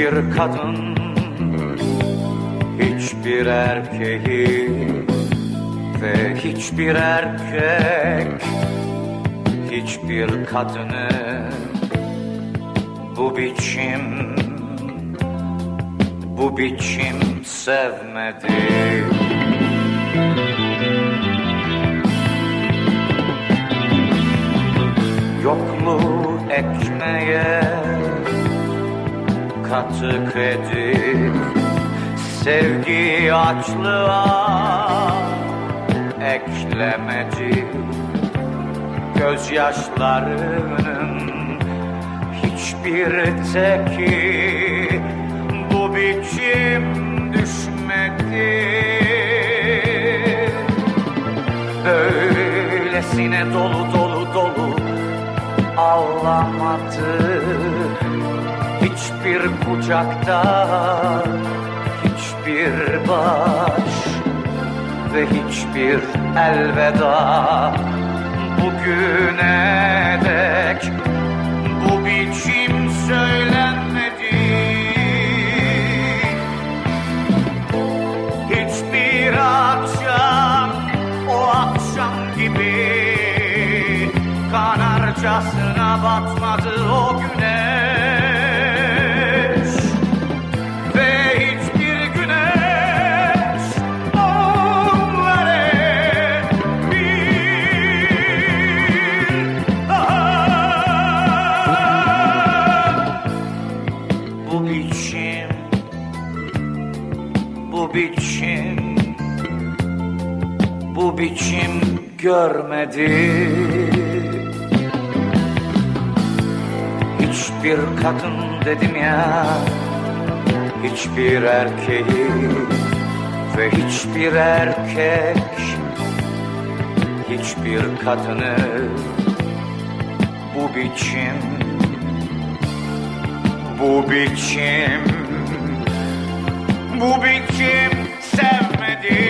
Hiçbir kadın hiçbir erkeği ve hiçbir erkek hiçbir kadını bu biçim bu biçim sevmedi. Yokluğu ekmeğe katık edip Sevgi açlığa eklemedi Gözyaşlarının hiçbir teki bu biçim düşmedi. Böylesine dolu dolu dolu ağlamadı Hiçbir kucakta hiçbir baş ve hiçbir elveda. Bugüne dek bu biçim söylenmedi. Hiçbir akşam o akşam gibi kanarcasına batmadı o güneş bu biçim bu biçim bu biçim görmedi. Hiçbir kadın dedim ya. Hiçbir erkeği Ve hiçbir erkek. Hiçbir kadını Bu biçim Bu biçim Bu biçim sevmedi